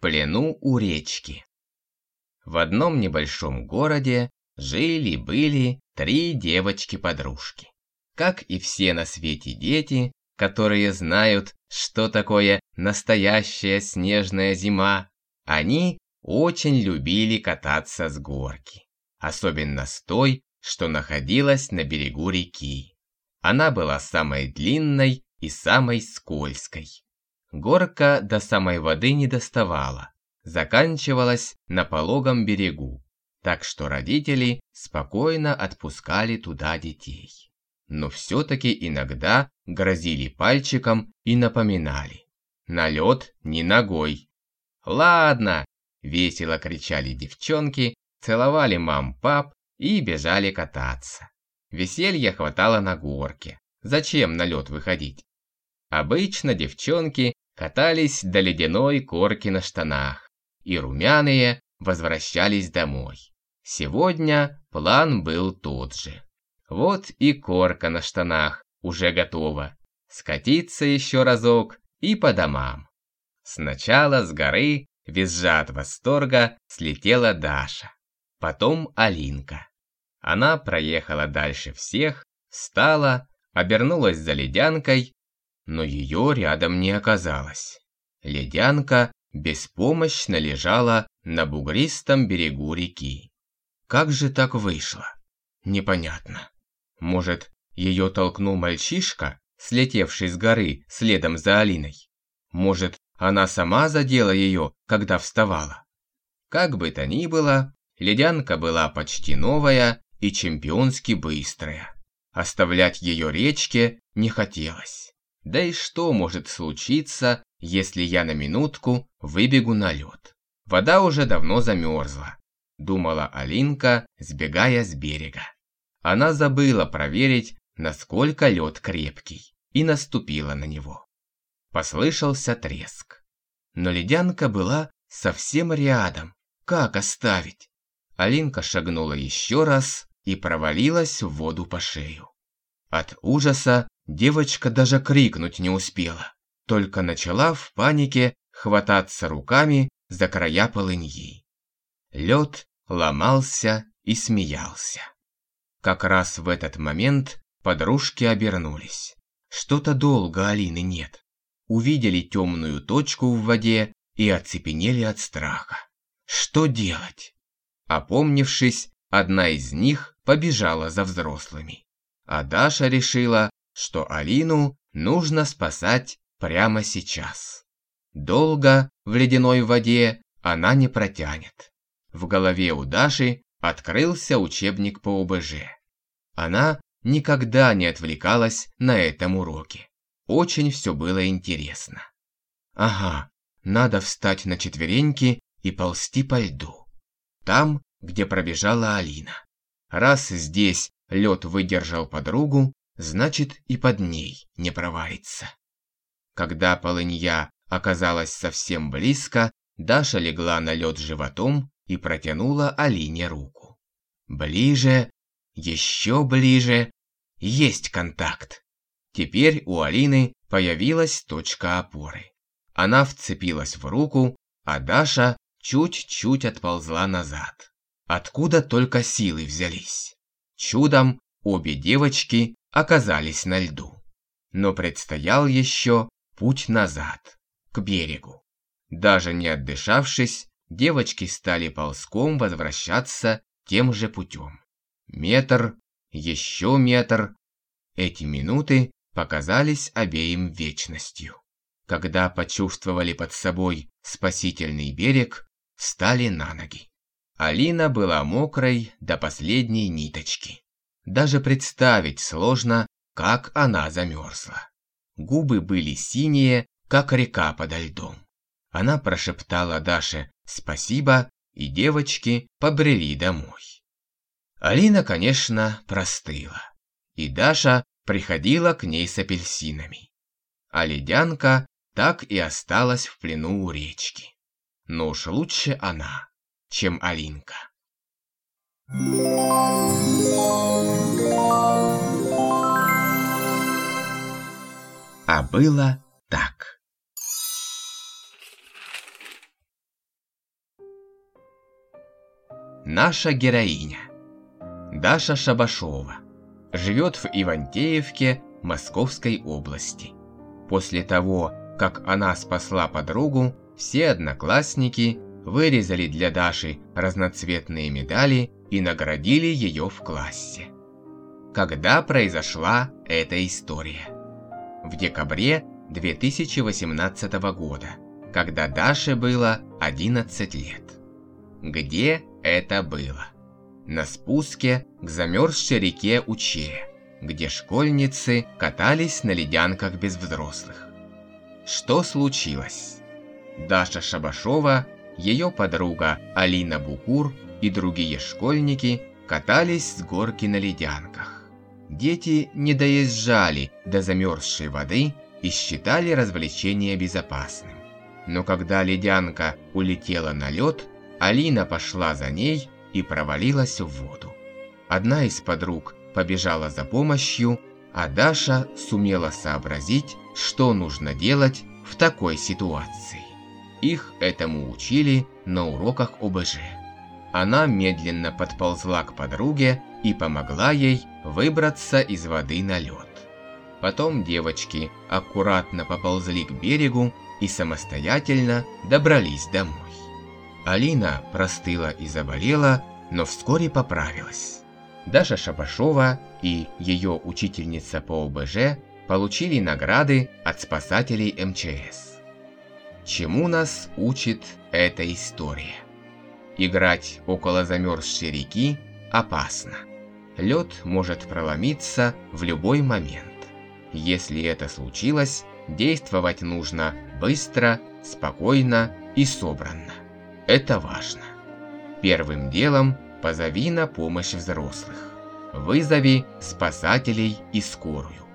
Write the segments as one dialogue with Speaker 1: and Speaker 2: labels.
Speaker 1: плену у речки. В одном небольшом городе жили-были три девочки-подружки. Как и все на свете дети, которые знают, что такое настоящая снежная зима, они очень любили кататься с горки. Особенно с той, что находилась на берегу реки. Она была самой длинной и самой скользкой. Горка до самой воды не доставала, заканчивалась на пологом берегу, так что родители спокойно отпускали туда детей. Но все-таки иногда грозили пальчиком и напоминали. На лед не ногой. «Ладно!» – весело кричали девчонки, целовали мам-пап и бежали кататься. Веселья хватало на горке. Зачем на лед выходить? Обычно девчонки катались до ледяной корки на штанах, и румяные возвращались домой. Сегодня план был тот же. Вот и корка на штанах уже готова. Скатиться еще разок и по домам. Сначала с горы, визжа от восторга, слетела Даша. Потом Алинка. Она проехала дальше всех, встала, обернулась за ледянкой но ее рядом не оказалось. Ледянка беспомощно лежала на бугристом берегу реки. Как же так вышло? Непонятно. Может, ее толкнул мальчишка, слетевший с горы следом за Алиной? Может, она сама задела ее, когда вставала? Как бы то ни было, ледянка была почти новая и чемпионски быстрая. Оставлять ее речке не хотелось. Да и что может случиться, если я на минутку выбегу на лед? Вода уже давно замерзла, думала Алинка, сбегая с берега. Она забыла проверить, насколько лед крепкий, и наступила на него. Послышался треск. Но ледянка была совсем рядом. Как оставить? Алинка шагнула еще раз и провалилась в воду по шею. От ужаса Девочка даже крикнуть не успела, только начала в панике хвататься руками за края полыньи. Лед ломался и смеялся. Как раз в этот момент подружки обернулись. Что-то долго Алины нет. Увидели темную точку в воде и оцепенели от страха. Что делать? Опомнившись, одна из них побежала за взрослыми. А Даша решила, что Алину нужно спасать прямо сейчас. Долго в ледяной воде она не протянет. В голове у Даши открылся учебник по ОБЖ. Она никогда не отвлекалась на этом уроке. Очень все было интересно. Ага, надо встать на четвереньки и ползти по льду. Там, где пробежала Алина. Раз здесь лед выдержал подругу, значит и под ней не провалится. Когда полынья оказалась совсем близко, Даша легла на лед животом и протянула Алине руку. Ближе, еще ближе, есть контакт. Теперь у Алины появилась точка опоры. Она вцепилась в руку, а Даша чуть-чуть отползла назад. Откуда только силы взялись. Чудом обе девочки оказались на льду. Но предстоял еще путь назад, к берегу. Даже не отдышавшись, девочки стали ползком возвращаться тем же путем. Метр, еще метр. Эти минуты показались обеим вечностью. Когда почувствовали под собой спасительный берег, встали на ноги. Алина была мокрой до последней ниточки. Даже представить сложно, как она замерзла. Губы были синие, как река подо льдом. Она прошептала Даше «спасибо», и девочки побрели домой. Алина, конечно, простыла, и Даша приходила к ней с апельсинами. А ледянка так и осталась в плену у речки. Но уж лучше она, чем Алинка. А было так. наша героиня. Даша Шабашова. Живет в Ивантеевке Московской области. После того, как она спасла подругу, все одноклассники вырезали для Даши разноцветные медали и наградили ее в классе. Когда произошла эта история? В декабре 2018 года, когда Даше было 11 лет. Где это было? На спуске к замерзшей реке Уче, где школьницы катались на ледянках без взрослых. Что случилось? Даша Шабашова, ее подруга Алина Букур и другие школьники катались с горки на ледянках. Дети не доезжали до замерзшей воды и считали развлечение безопасным. Но когда ледянка улетела на лед, Алина пошла за ней и провалилась в воду. Одна из подруг побежала за помощью, а Даша сумела сообразить, что нужно делать в такой ситуации. Их этому учили на уроках ОБЖ. Она медленно подползла к подруге и помогла ей выбраться из воды на лед. Потом девочки аккуратно поползли к берегу и самостоятельно добрались домой. Алина простыла и заболела, но вскоре поправилась. Даша Шабашова и ее учительница по ОБЖ получили награды от спасателей МЧС. Чему нас учит эта история? Играть около замерзшей реки опасно. Лед может проломиться в любой момент. Если это случилось, действовать нужно быстро, спокойно и собранно. Это важно. Первым делом позови на помощь взрослых. Вызови спасателей и скорую.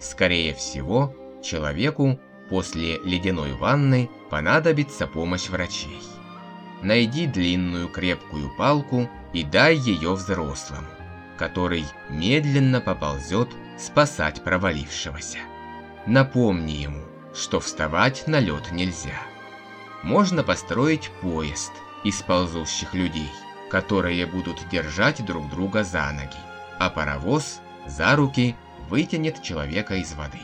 Speaker 1: Скорее всего, человеку после ледяной ванны понадобится помощь врачей. Найди длинную крепкую палку и дай ее взрослому, который медленно поползет спасать провалившегося. Напомни ему, что вставать на лед нельзя. Можно построить поезд из ползущих людей, которые будут держать друг друга за ноги, а паровоз за руки вытянет человека из воды.